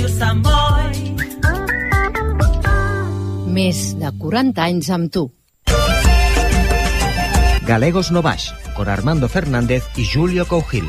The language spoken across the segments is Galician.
Ràdio Sant Boi. Més de 40 anys amb tu. Galegos no Baix, con Armando Fernández y Julio Cougil.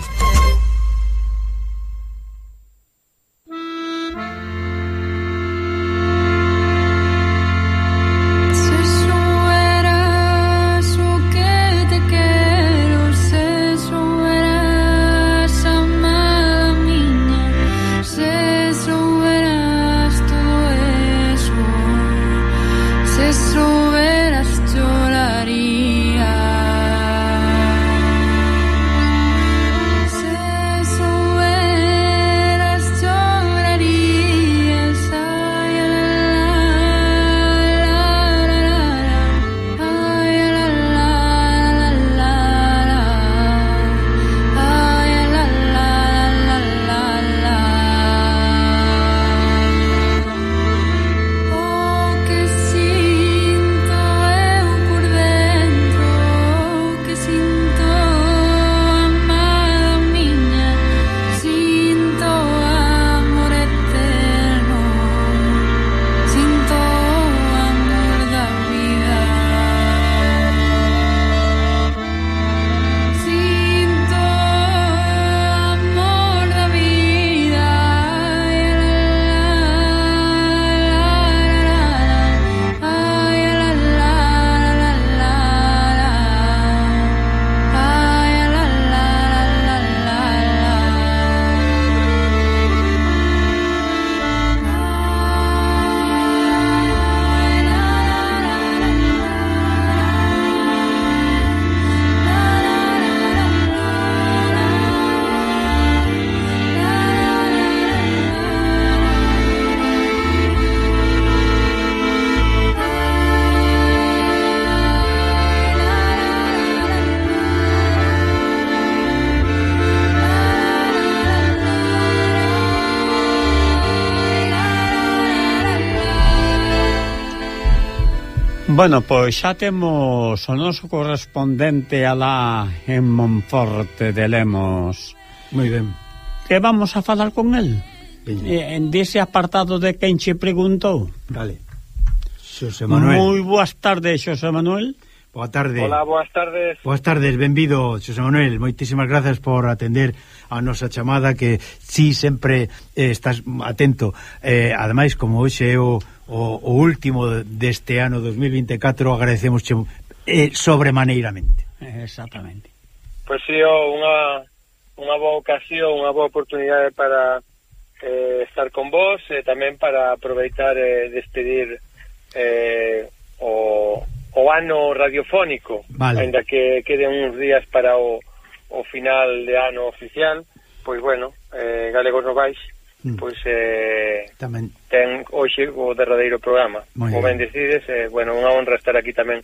Bueno, pois xa temos o noso correspondente alá en Monforte de Lemos. Moi ben. Que vamos a falar con el? Veña. En dese apartado de quen che preguntou. Vale. Xosé Manuel. Moi boas tardes, Xosé Manuel. Boa tarde. Hola, boas tardes. Boas tardes, benvido, Xosé Manuel. Moitísimas grazas por atender a nosa chamada que si sí, sempre eh, estás atento. Eh, ademais, como hoxe é o o, o último deste ano 2024 agradecemos eh, sobremaneiramente. Exactamente. Pois pues, sí, oh, unha, unha boa ocasión, unha boa oportunidade para eh, estar con vos e eh, tamén para aproveitar e eh, despedir eh, o, o ano radiofónico, vale. ainda que queden uns días para o, o final de ano oficial, pois bueno, eh, Galegos no mm. pois eh, tamén ten hoxe o derradeiro programa. Moi o ben decides, eh, bueno, unha honra estar aquí tamén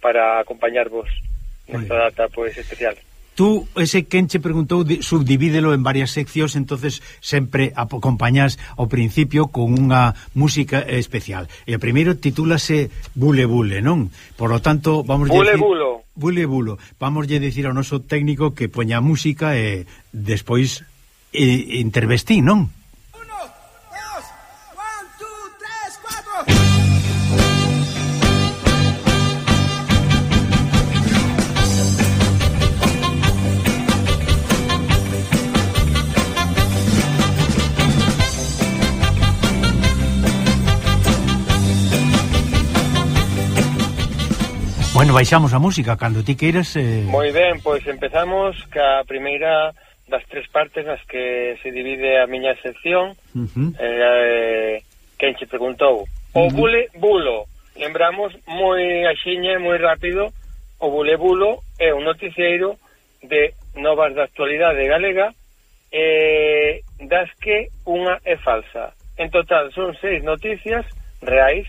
para acompañarvos nesta data pois especial. Tú, ese quen che preguntou, subdivídelo en varias seccións, entonces sempre acompañas ao principio con unha música especial. E o primeiro titúlase Bule Bule, non? Por lo tanto, vamos Bule decir... Bulo. Bule Bulo. Vamos lle dicir ao noso técnico que poña música e despois e, intervestí, non? Bueno, baixamos a música, cando ti queiras... Eh... Moi ben, pois empezamos ca primeira das tres partes nas que se divide a miña sección uh -huh. eh, quen se preguntou o bule bulo lembramos moi axiña e moi rápido o bule bulo é un noticieiro de novas da actualidade galega eh, das que unha é falsa. En total son seis noticias reais,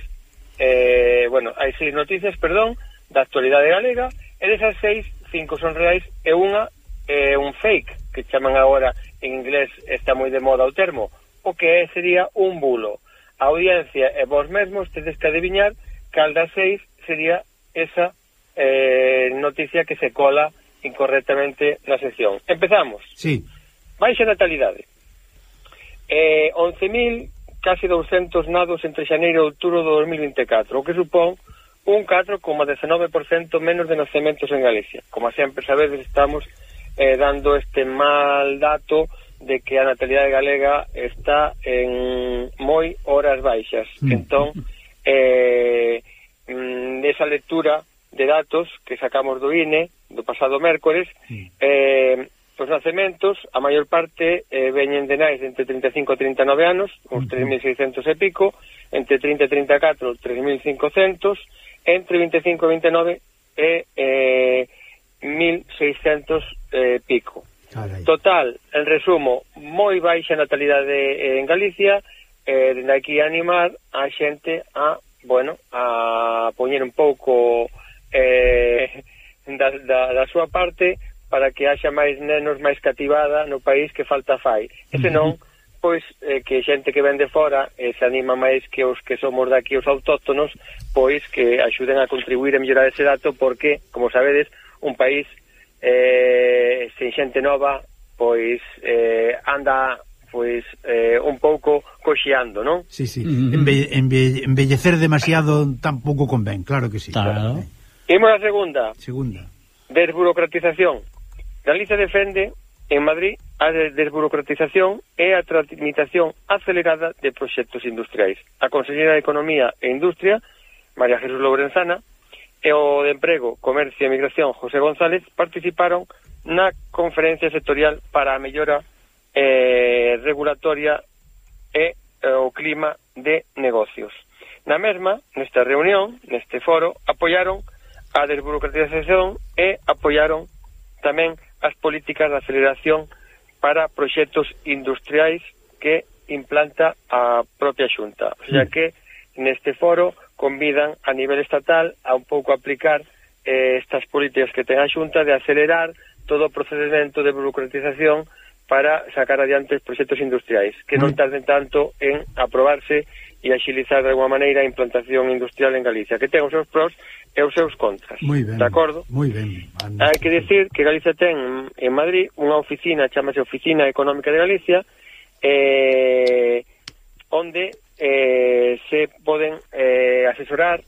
eh, bueno, hai seis noticias, perdón, da actualidade galega e desas seis, cinco son reais e unha é un fake que chaman agora en inglés está moi de moda o termo o que é, sería un bulo. A audiencia e vos mesmos tedes que adiviñar cal das seis sería esa eh, noticia que se cola incorrectamente na sección. Empezamos. Sí. baixa natalidade. Eh, 11.000 casi 200 nados entre xaneiro e outubro do 2024 o que supón un 4,19% menos de nacementos en Galicia. Como sempre sabedes, estamos eh, dando este mal dato de que a natalidade galega está en moi horas baixas. Mm. Entón, eh, mm, esa lectura de datos que sacamos do INE do pasado mércores, sí. eh, os nacementos, a maior parte, eh, veñen de nais entre 35 e 39 anos, uns 3.600 e pico, entre 30 e 34, 3.500, entre 25 e 29 é eh, 1.600 eh, pico. Carai. Total, en resumo, moi baixa natalidade eh, en Galicia, eh, dende aquí animar a xente a, bueno, a poñer un pouco eh, da, da, da súa parte para que haxa máis nenos máis cativada no país que falta fai. E senón, uh -huh pois eh, que xente que vende fora eh, se anima máis que os que somos daqui os autóctonos, pois que axuden a contribuir a mellorar ese dato porque, como sabedes, un país eh, sen xente nova pois eh, anda pois eh, un pouco coxeando, non? Sí, sí. Mm -hmm. Enve enve demasiado tampouco convén, claro que sí. Claro. Imos a segunda. Segunda. Desburocratización. Galicia defende en Madrid a desburocratización e a tramitación acelerada de proxectos industriais. A Consellera de Economía e Industria, María Jesús Lorenzana, e o de Emprego, Comercio e Migración, José González, participaron na conferencia sectorial para a mellora eh, regulatoria e eh, o clima de negocios. Na mesma, nesta reunión, neste foro, apoiaron a desburocratización e apoiaron tamén as políticas de aceleración para proxectos industriais que implanta a propia Xunta. O sea hmm. que neste foro convidan a nivel estatal a un pouco aplicar eh, estas políticas que ten a Xunta de acelerar todo o procedimento de burocratización para sacar adiante os proxectos industriais, que non hmm. tarden tanto en aprobarse e axilizar de alguma maneira a implantación industrial en Galicia, que ten os seus pros e os seus contras. Muy ben, de acordo? Moi ben. Hai que dicir que Galicia ten en Madrid unha oficina, chamase Oficina Económica de Galicia, eh, onde eh, se poden eh, asesorar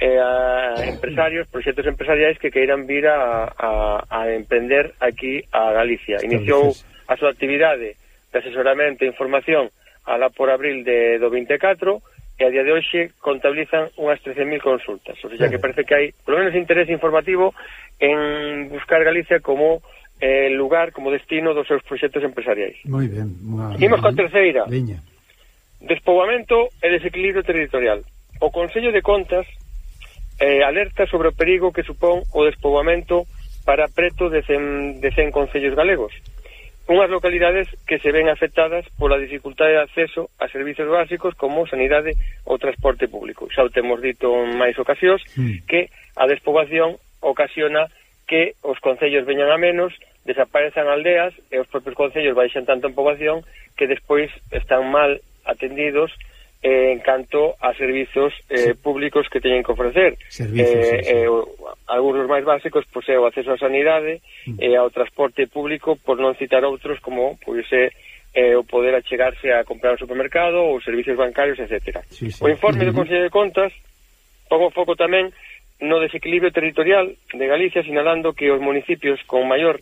eh, a empresarios, proxectos empresariais que queiran vir a, a, a emprender aquí a Galicia. Iniciou a súa actividade de asesoramento e información alá por abril de, do 24 e a día de hoxe contabilizan unhas 13.000 consultas. O sea, que parece que hai, polo menos, interés informativo en buscar Galicia como eh, lugar, como destino dos seus proxectos empresariais. Moi ben. Unha... Imos coa terceira. Liña. Despoboamento e desequilibrio territorial. O Consello de Contas eh, alerta sobre o perigo que supón o despoboamento para preto de 100, de 100 concellos galegos unhas localidades que se ven afectadas pola dificultade de acceso a servizos básicos como sanidade ou transporte público. Xa o temos dito en máis ocasións sí. que a despoboación ocasiona que os concellos veñan a menos, desaparezan aldeas e os propios concellos baixan tanto en poboación que despois están mal atendidos eh, en canto a servizos eh, públicos que teñen que ofrecer. Servizos, eh, sí, sí. Eh, o, algunos máis básicos pois é o acceso á sanidade mm. e ao transporte público por non citar outros como pois é eh, o poder achegarse a comprar ao supermercado ou servicios bancarios, etc. Sí, sí. O informe uh -huh. do Consello de Contas pon o foco tamén no desequilibrio territorial de Galicia sinalando que os municipios con maior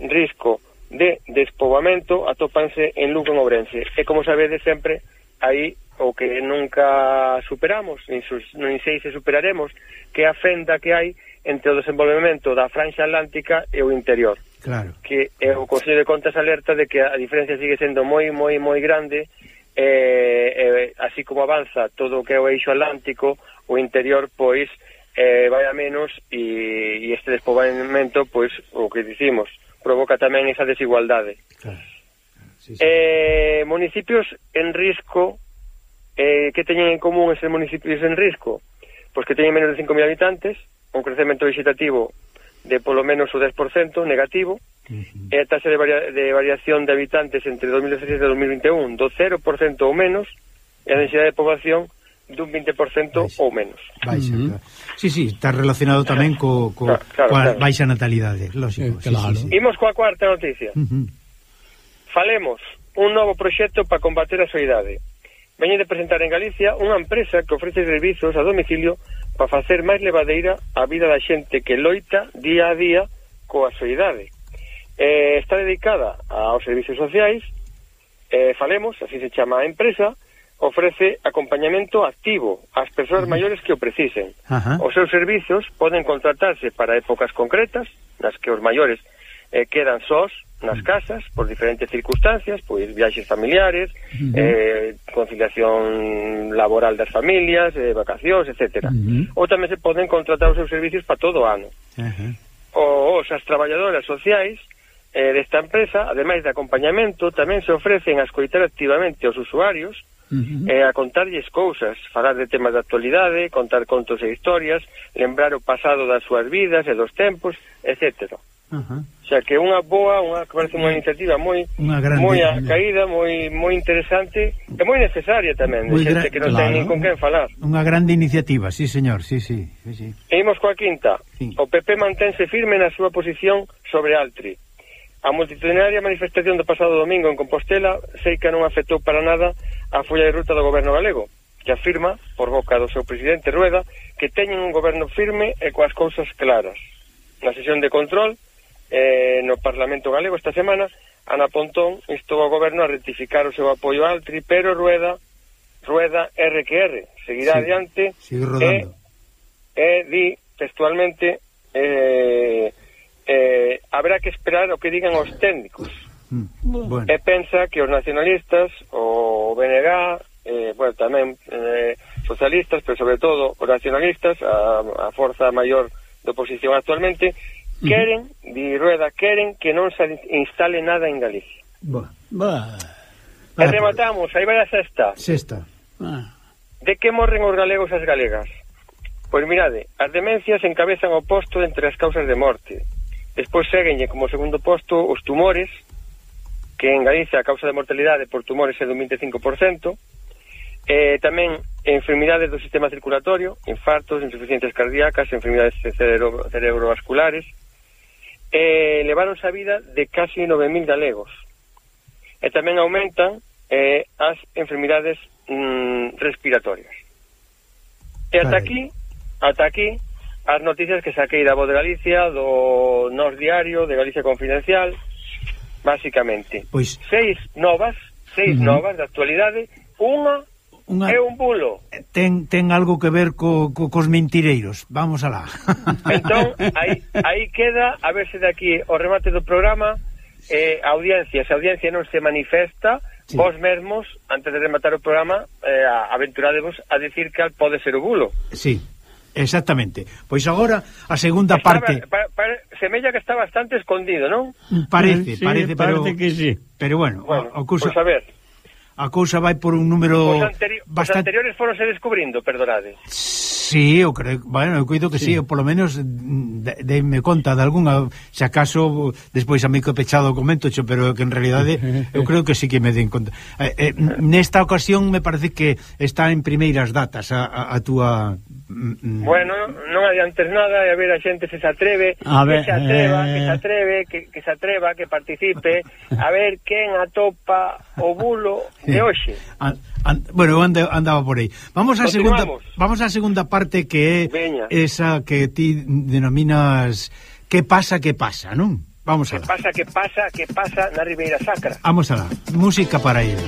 risco de despoboamento atópanse en Lugo en Ourense. E como sabedes sempre, aí o que nunca superamos, nin, sus, nin sei se superaremos, que a fenda que hai entre o desenvolvemento da franxa atlántica e o interior. Claro. Que eh, o Consello de Contas alerta de que a diferencia sigue sendo moi, moi, moi grande eh, eh, así como avanza todo o que é o eixo atlántico, o interior, pois, eh, vai a menos e, e este despobamento, pois, o que dicimos, provoca tamén esa desigualdade. Claro. Sí, sí. Eh, municipios en risco, eh, que teñen en común eses municipios en risco? Pois que teñen menos de 5.000 habitantes, un crecemento vegetativo de polo menos o 10% negativo, uh -huh. e a taxa de, varia de variación de habitantes entre 2016 e 2021 do 0% ou menos, e a densidade de poboación dun 20% baixa. ou menos. Baixa, uh -huh. claro. Sí, sí, está relacionado tamén co, co, claro, claro, coa claro. baixa natalidade, lógico. Eh, claro. sí, sí, sí. Imos coa cuarta noticia. Uh -huh. Falemos un novo proxecto para combater a soidade. Veñen de presentar en Galicia unha empresa que ofrece servizos a domicilio para facer máis levadeira a vida da xente que loita día a día coa soidade. Eh, está dedicada aos servicios sociais, eh, Falemos, así se chama a empresa, ofrece acompañamento activo ás persoas maiores que o precisen. Ajá. Os seus servizos poden contratarse para épocas concretas, nas que os maiores eh, quedan sós nas mm. casas por diferentes circunstancias, pois viaxes familiares, uh -huh. eh, conciliación laboral das familias, eh, vacacións, etc. Uh -huh. Ou tamén se poden contratar os seus servicios para todo o ano. Uh -huh. Os as traballadoras sociais eh, desta empresa, ademais de acompañamento, tamén se ofrecen a escoitar activamente aos usuarios uh -huh. eh, a contarlles cousas, falar de temas de actualidade, contar contos e historias, lembrar o pasado das súas vidas e dos tempos, etcétera. Uh -huh. sea, que unha boa, unha que parece unha eh, iniciativa moi grande, moi a caída, moi moi interesante e moi necesaria tamén, moi de xente que non claro. ten nin con quen falar. Unha grande iniciativa, sí señor, sí, sí, sí, sí. E imos coa quinta. Sí. O PP mantense firme na súa posición sobre Altri. A multitudinaria manifestación do pasado domingo en Compostela sei que non afectou para nada a folla de ruta do goberno galego, que afirma, por boca do seu presidente Rueda, que teñen un goberno firme e coas cousas claras. Na sesión de control eh, no Parlamento Galego esta semana, Ana Pontón instou ao goberno a rectificar o seu apoio a Altri, pero Rueda Rueda RQR seguirá sí, adiante sigue rodando. E, e di textualmente eh, eh, habrá que esperar o que digan os técnicos. Mm, bueno. E pensa que os nacionalistas, o BNG, eh, bueno, tamén eh, socialistas, pero sobre todo os nacionalistas, a, a forza maior de oposición actualmente, Queren, di Rueda, queren que non se instale nada en Galicia. Boa. Bah. E rematamos, aí vai a sexta. Sexta. Ah. De que morren os galegos as galegas? Pois mirade, as demencias encabezan o posto entre as causas de morte. Despois seguenlle como segundo posto os tumores, que en Galicia a causa de mortalidade por tumores é do 25%, Eh, tamén enfermidades do sistema circulatorio, infartos, insuficiencias cardíacas, enfermidades cerebrovasculares, cerebro eh, levaron a vida de casi 9.000 galegos. E tamén aumentan eh, as enfermidades mm, respiratorias. E ata aquí, ata aquí, as noticias que saquei da Voz de Galicia, do Nos Diario, de Galicia Confidencial, basicamente. Pois... Seis novas, seis uh -huh. novas de actualidade, unha Unha... É un bulo. Eh, ten, ten algo que ver co, co, cos mentireiros. Vamos alá. entón, aí, aí queda, a verse daqui o remate do programa, eh, a audiencia, se a audiencia non se manifesta, sí. vos mesmos, antes de rematar o programa, eh, aventurádevos a decir que pode ser o bulo. Sí. Exactamente. Pois agora a segunda estaba, parte. Pa, pa, semella que está bastante escondido, non? Parece, eh, sí, parece, parece pero que sí. Pero bueno, bueno o, o curso... Pois a ver a cousa vai por un número... Os, anteri bastante... os anteriores foronse descubrindo, perdonade. Sí, eu creo, bueno, eu cuido que sí, sí polo menos deime de, conta de algunha, se acaso despois a mí que pechado comento, xo, pero que en realidade eu creo que sí que me den conta. Eh, eh, nesta ocasión me parece que está en primeiras datas a, a, a túa mm, mm. Bueno, non adiantes nada e a ver a xente se se atreve, a ver, que se atreva, eh... que se eh. atreve, que, que se atreva, que participe, a ver quen atopa o bulo de hoxe. An, an, bueno, ande, andaba por aí. Vamos á segunda vamos á segunda parte que é Veña. esa que ti denominas que pasa, que pasa, non? Vamos a Que pasa, que pasa, que pasa na Ribeira Sacra. Vamos a la música para ir.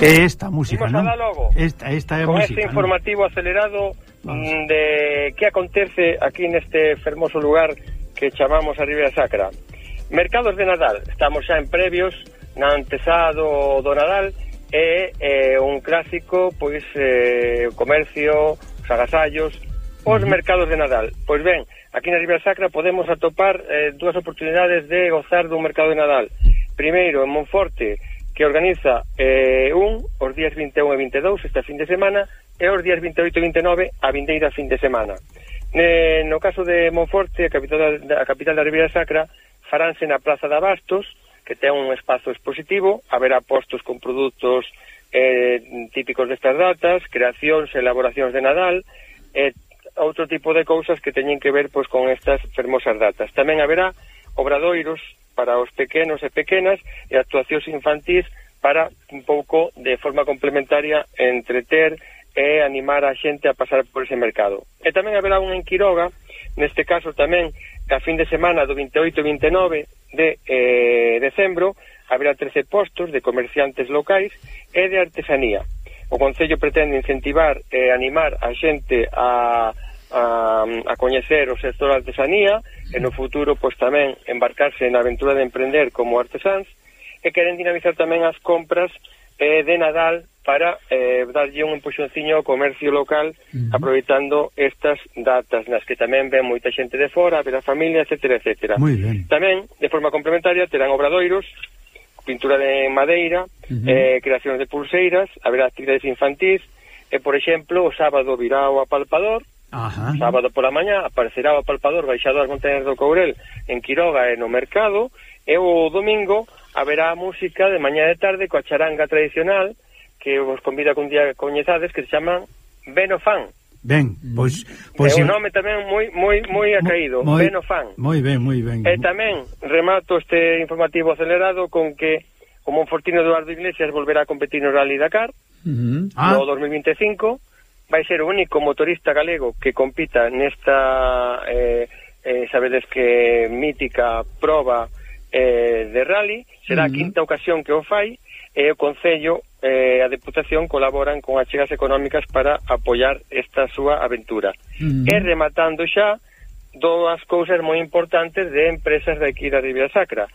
É esta música, non? Esta, esta é a Con música, este informativo acelerado Vamos. Mm, de que acontece aquí neste fermoso lugar que chamamos a Ribeira Sacra. Mercados de Nadal, estamos xa en previos na antesado do, Nadal é, eh, un clásico pois eh, comercio, os agasallos, os uh -huh. mercados de Nadal. Pois ben, aquí na Ribeira Sacra podemos atopar eh, dúas oportunidades de gozar dun mercado de Nadal. Primeiro, en Monforte, que organiza eh, un os días 21 e 22 esta fin de semana e os días 28 e 29 a vindeira fin de semana. Eh, no caso de Monforte, a capital da, a capital da Ribeira Sacra, faránse na Plaza de Abastos, que ten un espazo expositivo, haberá postos con produtos eh, típicos destas datas, creacións, e elaboracións de Nadal, e eh, outro tipo de cousas que teñen que ver pois, con estas fermosas datas. Tamén haberá obradoiros para os pequenos e pequenas e actuacións infantís para un pouco de forma complementaria entreter e animar a xente a pasar por ese mercado. E tamén haberá un en Quiroga, neste caso tamén a fin de semana do 28 e 29 de eh, decembro, haberá 13 postos de comerciantes locais e de artesanía. O Concello pretende incentivar e animar a xente a a coñecer o sector da artesanía e no futuro pois tamén embarcarse na aventura de emprender como artesáns e queren dinamizar tamén as compras eh, de Nadal para eh, darlle un empuxonciño ao comercio local uh -huh. aproveitando estas datas nas que tamén ven moita xente de fora, ver a familia, etc. etc. Tamén, de forma complementaria, terán obradoiros, pintura de madeira, uh -huh. eh, creacións de pulseiras, haberá actividades infantís, e, por exemplo, o sábado virá o apalpador, Ajá. Sábado pola mañá aparecerá o palpador baixado as montañas do Courel en Quiroga e no mercado e o domingo haberá música de mañá e tarde coa charanga tradicional que vos convida con día coñezades que se chaman Benofan. Ben, pois mm. pois é un nome tamén moi moi moi acaído, moi, Benofan. Moi ben, moi ben. E tamén remato este informativo acelerado con que o Monfortino Eduardo Iglesias volverá a competir no Rally Dakar uh -huh. ah. no 2025 vai ser o único motorista galego que compita nesta, eh, eh, sabedes que mítica proba eh, de rally, será uh -huh. a quinta ocasión que o fai, e o Concello e eh, a Deputación colaboran con achegas económicas para apoiar esta súa aventura. Uh -huh. E rematando xa, dúas cousas moi importantes de empresas de aquí da Ribeira Sacra.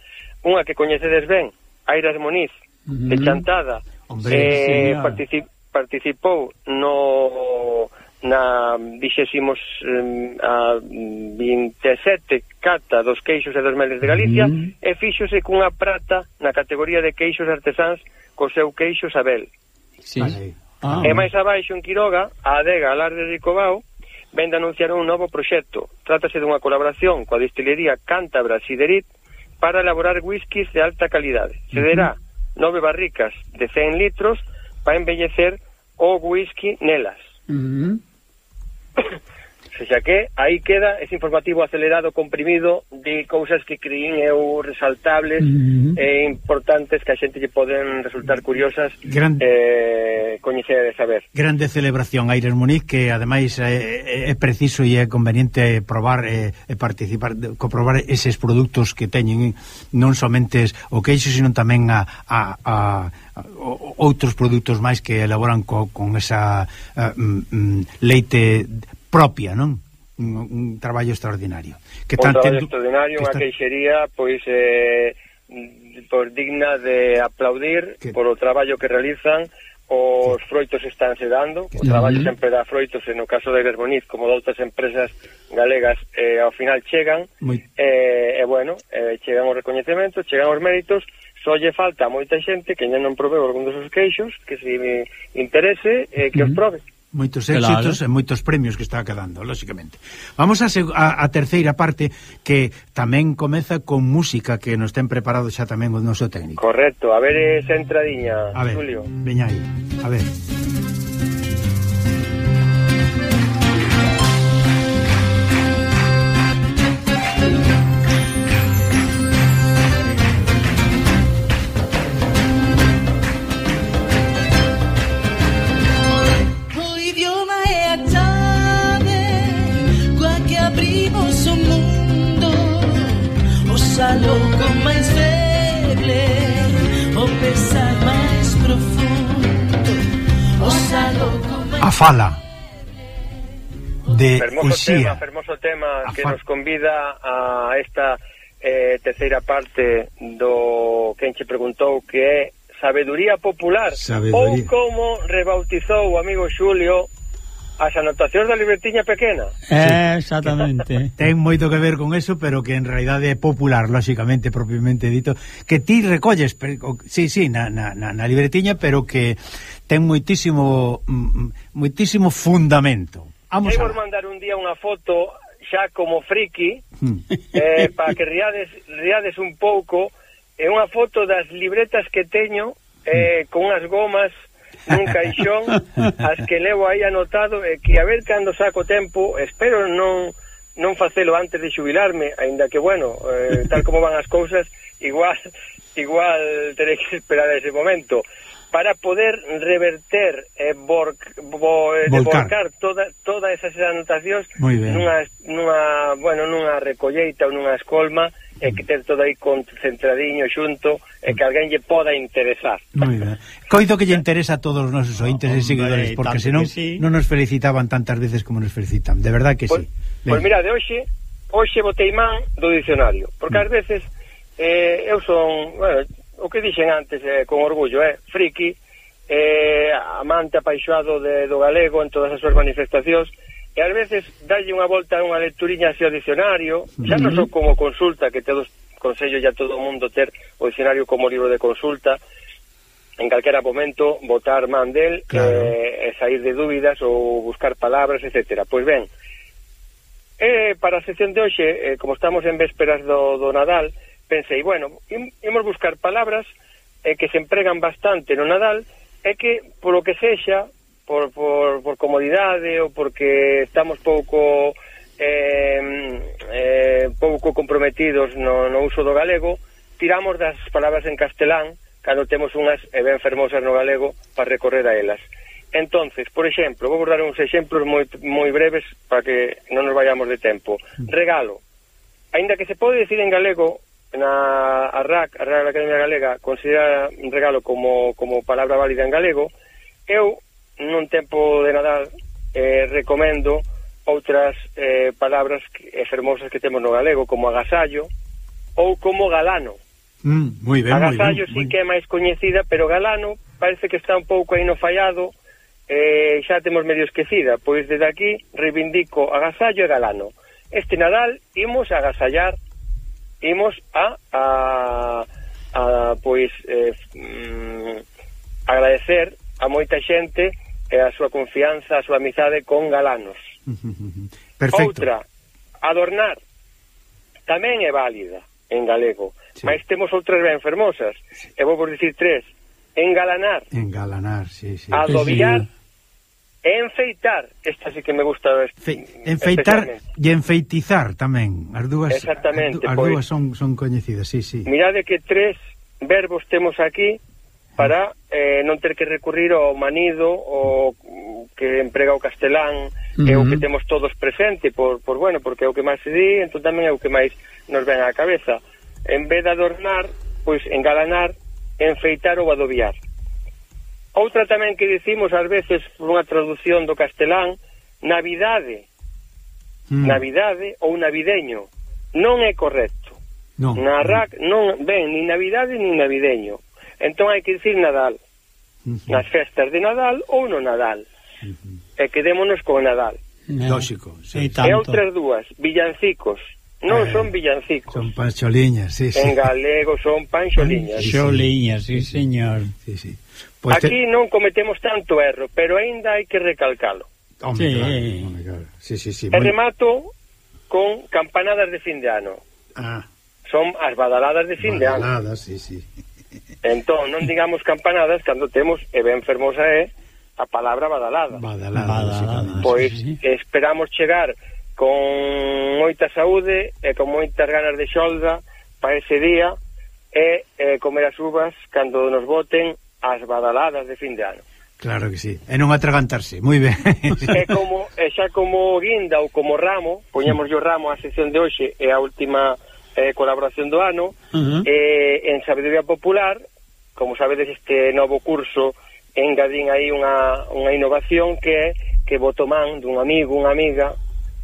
Unha que coñecedes ben, Airas Moniz, uh -huh. de Chantada, Hombre, eh, participa participou no na 27 a 27 cata dos queixos e dos meles de Galicia mm. e fíxose cunha prata na categoría de queixos artesáns co seu queixo Sabel. Sí. Vale. Ah. E máis abaixo en Quiroga, a adega Alarde de Cobao vende anunciar un novo proxecto. Trátase dunha colaboración coa distillería Cántabra Siderit para elaborar whiskies de alta calidade. Se nove barricas de 100 litros para embellecer o whisky nelas. uh -huh. Sexa que, aí queda ese informativo acelerado, comprimido de cousas que creín eu resaltables uh e importantes que a xente lle poden resultar curiosas Gran... eh, coñecer e saber. Grande celebración, Aires Muniz, que ademais é, é preciso e é conveniente probar eh, e participar, comprobar eses produtos que teñen non somente o queixo, sino tamén a, a, a, a outros produtos máis que elaboran co, con esa a, mm, leite propia, non? Un, un traballo extraordinario. Que tan traballo tendo... extraordinario, unha está... queixería, pois... Eh por digna de aplaudir que... polo traballo que realizan os froitos estánse dando, o traballo sempre dá froitos, e no caso de Gerboniz, como de outras empresas galegas, eh, ao final chegan, Moi... eh, e bueno, eh, chegan os recoñecementos, chegan os méritos, só lle falta moita xente que non proveu algún dos seus queixos, que se interese, eh, que uh -huh. os prove moitos éxitos claro. e moitos premios que está quedando, lóxicamente. Vamos a, a, a terceira parte que tamén comeza con música que nos ten preparado xa tamén o noso técnico. Correcto, a ver esa entradiña, a ver, Julio. Veña aí, a ver. fermoso Uxía. tema, fermoso tema a que fa... nos convida a esta eh, terceira parte do que enche preguntou que é sabeduría popular sabeduría. ou como rebautizou o amigo Xulio as anotacións da libertiña pequena. Eh, exactamente. Ten moito que ver con eso, pero que en realidade é popular, lóxicamente, propiamente dito, que ti recolles, pero, sí, sí, na, na, na libretiña, pero que ten moitísimo mm, moitísimo fundamento. Vamos a... vou mandar un día unha foto xa como friki hmm. eh, para que riades, riades un pouco. É unha foto das libretas que teño eh, con unhas gomas nun caixón as que levo aí anotado e eh, que a ver cando saco tempo espero non non facelo antes de xubilarme aínda que bueno eh, tal como van as cousas igual igual terei que esperar ese momento para poder reverter e eh, bor, bo, eh, volcar toda, todas esas anotacións nunha, nunha, bueno, nunha recolleita ou nunha escolma e que ter todo aí concentradiño xunto e que alguén lle poda interesar. Ben. Coido que lle interesa a todos os nosos ointes no, e seguidores, porque senón sí. non nos felicitaban tantas veces como nos felicitan. De verdad que pois, sí. Pois pues mira, de hoxe, hoxe botei man do dicionario, porque mm. ás veces eh, eu son, bueno, o que dixen antes eh, con orgullo, eh, friki, eh, amante apaixoado de, do galego en todas as súas manifestacións, e ás veces dalle unha volta a unha lecturiña así ao dicionario, xa non só como consulta, que todos consello ya todo o mundo ter o dicionario como libro de consulta, en calquera momento botar man del claro. eh, e sair de dúbidas ou buscar palabras, etcétera. Pois ben, eh, para a sección de hoxe, eh, como estamos en vésperas do, do Nadal, pensei, bueno, im, imos buscar palabras eh, que se empregan bastante no Nadal e que, polo que sexa, por, por, por comodidade ou porque estamos pouco eh, eh, pouco comprometidos no, no uso do galego, tiramos das palabras en castelán cando temos unhas e ben fermosas no galego para recorrer a elas. Entonces, por exemplo, vou dar uns exemplos moi, moi breves para que non nos vayamos de tempo. Mm. Regalo. Ainda que se pode decir en galego na a RAC, a Real Academia Galega, considera un regalo como, como palabra válida en galego, eu, nun tempo de Nadal, eh, recomendo outras eh, palabras que, eh, fermosas que temos no galego, como agasallo ou como galano. Mm, moi ben, agasallo moi ben, sí muy... que é máis coñecida, pero galano parece que está un pouco aí no fallado, eh, xa temos medio esquecida, pois desde aquí reivindico agasallo e galano. Este Nadal imos agasallar imos a, a, a pois eh, mm, agradecer a moita xente e a súa confianza, a súa amizade con galanos. Perfecto. Outra, adornar tamén é válida en galego, sí. mas temos outras ben fermosas. Sí. E vou por dicir tres. Engalanar. Engalanar, sí, sí. Adobiar. Sí E enfeitar, esta sí que me gusta Fe, Enfeitar e enfeitizar tamén, as dúas, Exactamente, as pois dúas pois, son, son coñecidas, sí, sí. Mirade que tres verbos temos aquí para eh, non ter que recurrir ao manido, o que emprega o castelán, uh -huh. é o que temos todos presente, por, por bueno, porque é o que máis se di, entón tamén é o que máis nos ven á cabeza. En vez de adornar, pois engalanar, enfeitar ou adobiar. Outra tamén que dicimos ás veces por unha traducción do castelán, Navidade. Mm. Navidade ou navideño. Non é correcto. Non. Na RAC non ven ni Navidade ni navideño. Entón hai que dicir Nadal. Uh. Nas festas de Nadal ou no Nadal. Uh. E quedémonos con Nadal. Eh, Lógico, sí. E, e outras dúas, villancicos. Non eh, son villancicos. Son pancholiñas, sí, sí. En galego son pancholiñas. Pancholiñas, sí, sí, señor. Sí, sí. Pois pues Aquí te... non cometemos tanto erro, pero aínda hai que recalcalo. Home, sí, claro, home, claro. Sí, sí, sí, e muy... remato con campanadas de fin de ano. Ah. Son as badaladas de fin badaladas, de ano. Badaladas, sí, sí. Entón, non digamos campanadas cando temos, e ben fermosa é, a palabra badalada. Badalada, badalada Pois sí, sí. esperamos chegar con moita saúde e con moitas ganas de xolda para ese día e, e comer as uvas cando nos voten as badaladas de fin de ano. Claro que sí, e non atragantarse, moi ben. e, como, e xa como guinda ou como ramo, poñemos yo ramo a sesión de hoxe e a última eh, colaboración do ano, uh -huh. eh, en Sabiduría Popular, como sabedes este novo curso, engadín aí unha, unha innovación que é que voto man dun amigo, unha amiga,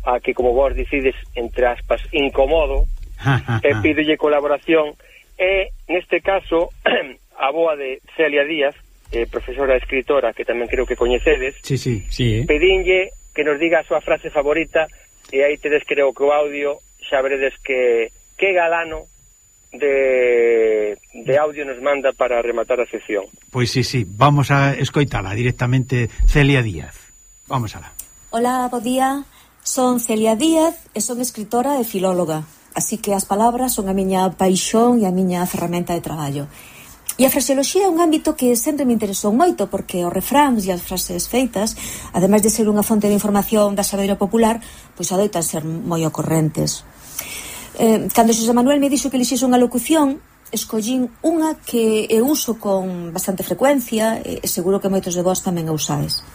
a que, como vos decides, entre aspas, incomodo, e pídolle colaboración, e neste caso a boa de Celia Díaz, eh, profesora escritora que tamén creo que coñecedes. Sí, sí, sí. Eh. Pedinlle que nos diga a súa frase favorita e aí tedes creo que o audio xa veredes que que galano de, de audio nos manda para rematar a sesión. Pois sí, sí, vamos a escoitala directamente Celia Díaz. Vamos alá. Hola, bo día. Son Celia Díaz e son escritora e filóloga. Así que as palabras son a miña paixón e a miña ferramenta de traballo. E a fraseoloxía é un ámbito que sempre me interesou moito porque os refráns e as frases feitas, ademais de ser unha fonte de información da sabedoria popular, pois adoitan ser moi ocorrentes. Eh, cando Xosé Manuel me dixo que elixise unha locución, escollín unha que eu uso con bastante frecuencia e seguro que moitos de vós tamén a usades.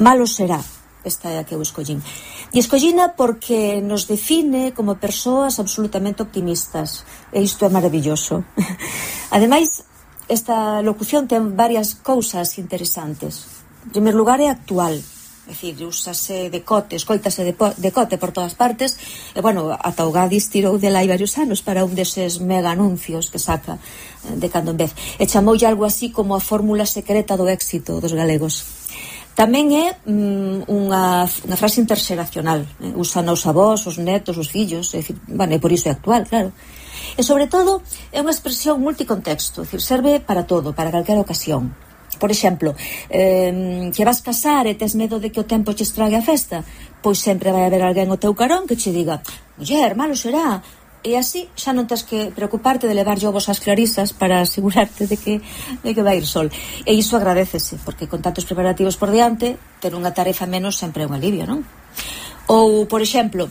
Malo será, esta é a que eu escollín. E escollina porque nos define como persoas absolutamente optimistas. E isto é maravilloso. Ademais, esta locución ten varias cousas interesantes. En primer lugar, é actual, É dicir, usase decote, escoitase decote por todas partes, e, bueno, ata o Gadis tirou de lá varios anos para un deses mega anuncios que saca eh, de cando en vez. E chamoulle algo así como a fórmula secreta do éxito dos galegos. Tamén é mm, unha, unha frase interxeracional. Eh? Usan os avós, os netos, os fillos, é dicir, bueno, e por iso é actual, claro. E, sobre todo, é unha expresión multicontexto, dicir, serve para todo, para calquera ocasión. Por exemplo, eh, que vas casar e tes medo de que o tempo che estrague a festa, pois sempre vai haber alguén o teu carón que che diga «Muller, malo será, e así xa non tens que preocuparte de levar ovos ás clarisas para asegurarte de que, de que vai ir sol. E iso agradecese, porque con tantos preparativos por diante, ter unha tarefa menos sempre é un alivio, non? Ou, por exemplo,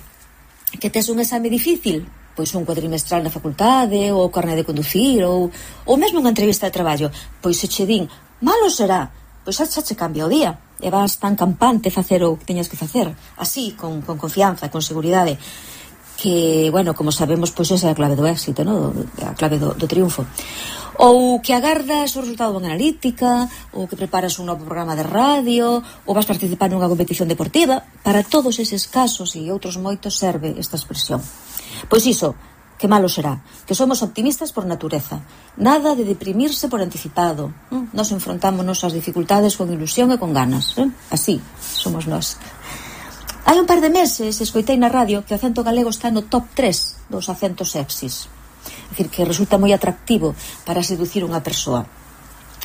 que tes un exame difícil, pois un cuadrimestral na facultade, ou o carné de conducir, ou, ou mesmo unha entrevista de traballo, pois se che din, malo será, pois xa, xa che cambia o día, e vas tan campante facer o que teñas que facer, así, con, con confianza, con seguridade, que, bueno, como sabemos, pois esa é a clave do éxito, no? a clave do, do triunfo. Ou que agardas o resultado dunha analítica, ou que preparas un novo programa de radio, ou vas participar nunha competición deportiva, para todos eses casos e outros moitos serve esta expresión. Pois iso, que malo será, que somos optimistas por natureza. Nada de deprimirse por anticipado. Mm, nos enfrontámonos ás dificultades con ilusión e con ganas. Eh? Así somos nós. Hai un par de meses escoitei na radio que o acento galego está no top 3 dos acentos sexys. É dicir, que resulta moi atractivo para seducir unha persoa.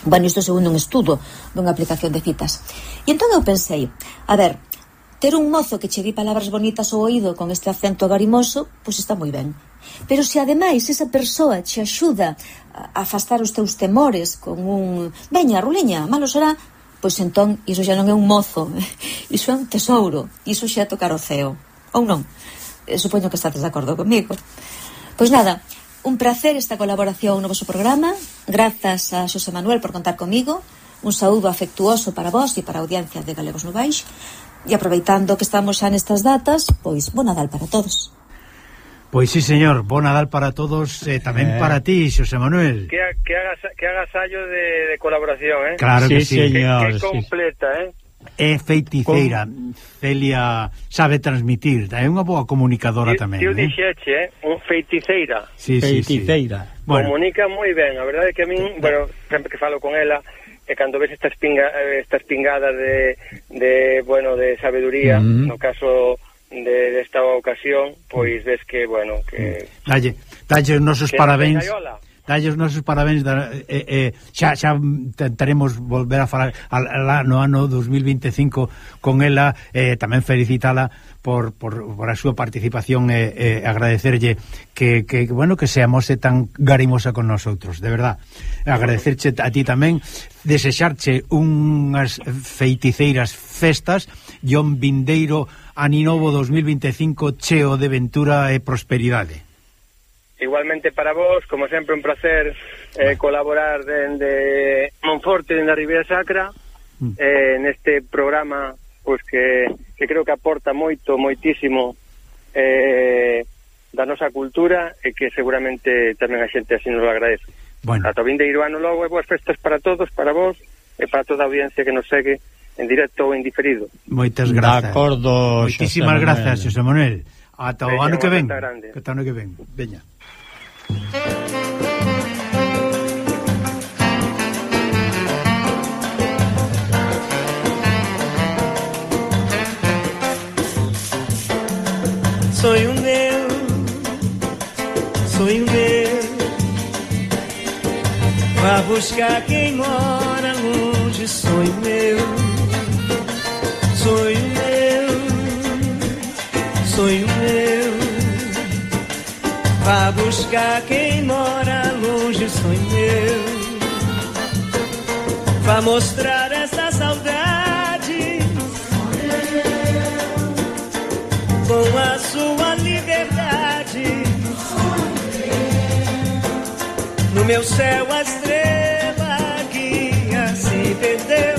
Bueno, isto segundo un estudo dunha aplicación de citas. E entón eu pensei, a ver, Ter un mozo que che di palabras bonitas ao oído con este acento garimoso, pois está moi ben. Pero se ademais esa persoa che axuda a afastar os teus temores con un veña, ruliña, malo será, pois entón iso xa non é un mozo, iso é un tesouro, iso xa é tocar o ceo. Ou non? Eh, supoño que estás de acordo comigo. Pois nada, un placer esta colaboración no vosso programa. Grazas a Xosé Manuel por contar comigo. Un saúdo afectuoso para vós e para a audiencia de Galegos no Baix. E aproveitando que estamos xa nestas datas, pois bo Nadal para todos. Pois sí, señor, bo Nadal para todos e eh, tamén eh. para ti, Xosé Manuel. Que, que, hagas, que hagas hallo de, de colaboración, eh? Claro sí, que sí. Señor, que, que completa, sí. eh? É feiticeira, Con... Celia sabe transmitir, é unha boa comunicadora eu, tamén. Eu eh? dixeche, eh? un feiticeira. Sí, feiticeira. Sí, sí. Bueno. Comunica moi ben, a verdade é que a min, eh, bueno, sempre que falo con ela, e cando ves estas pinga, estas eh, pingadas de, de bueno, de sabeduría, mm -hmm. no caso de desta ocasión, pois ves que, bueno, que... Dalle, dalle os nosos que parabéns dalle os nosos parabéns da, eh, eh, xa, xa tentaremos volver a falar al, al, no ano 2025 con ela eh, tamén felicitala por, por, por a súa participación e eh, eh, agradecerlle que, que, bueno, que seamos tan garimosa con nosotros, de verdad. Agradecerche a ti tamén desexarche unhas feiticeiras festas John Vindeiro Aninovo 2025 cheo de ventura e prosperidade. Igualmente para vos, como sempre, un placer eh, colaborar dende Monforte, dende a Ribeira Sacra, mm. eh, neste programa pois que, que creo que aporta moito, moitísimo eh, da nosa cultura e que seguramente tamén a xente así nos agradece. Bueno. Ata o vindeiro ano logo e boas festas para todos, para vos e para toda a audiencia que nos segue en directo ou en diferido. Moitas grazas. De acordo, Moitísimas grazas, José Manuel. Ata o ano que ven. Que ata o ano que ven. Veña. Sonho meu, sonho meu, vá buscar quem mora Buscar quem mora longe, sonho meu. Vá mostrar essa saudade com a sua liberdade. No meu céu a estrela guia se perdeu.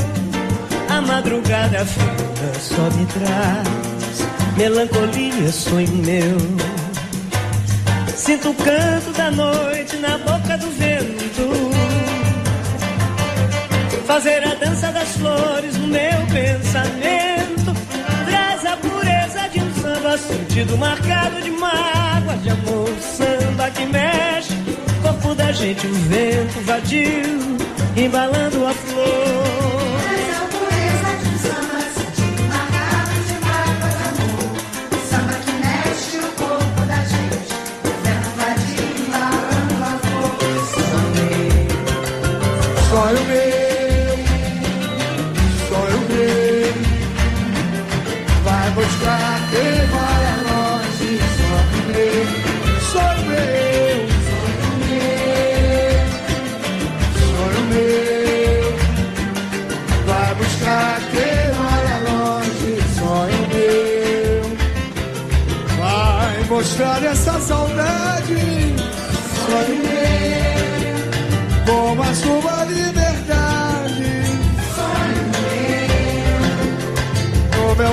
A madrugada fria só me traz melancolia, sonho meu. Sinto o canto da noite na boca do vento. Fazer a dança das flores no meu pensamento. Traz a pureza de um samba, sentido marcado de mágoa, de amor. Samba que mexe, corpo da gente, o vento vadio, embalando a flor.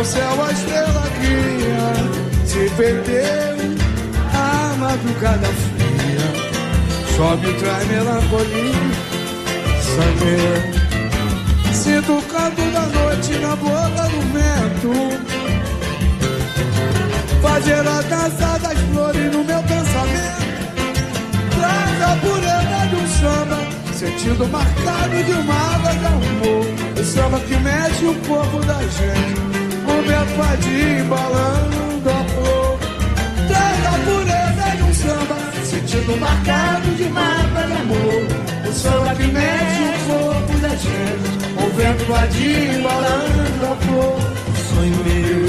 No céu a estrela guia se perdeu a madrugada fria. Só me traz melancolia, sangue. Sinto o canto da noite na boca do vento. Fazer a dança das flores no meu pensamento traz a pureza de um samba, sentido marcado de uma água de amor. O samba que mexe o corpo da gente, o meu fadinho embalando a flor. Traz a pureza de um samba, sentido marcado de água de amor. O samba que mexe o corpo da gente, o vento vadio embalando a flor. Sonho meu,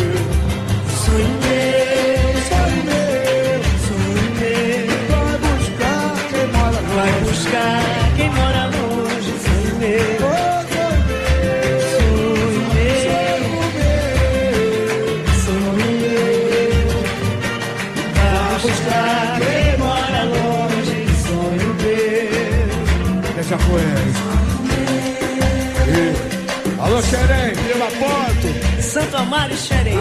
sonho meu, Sonho meu, sonho meu. vai buscar quem mora Vai longe. buscar quem mora longe, sonho meu, Buscar quem mora longe, sonho meu. Deixa com ele. Alô, Xerém, Vila Ponto. Santo Amaro e Xerém.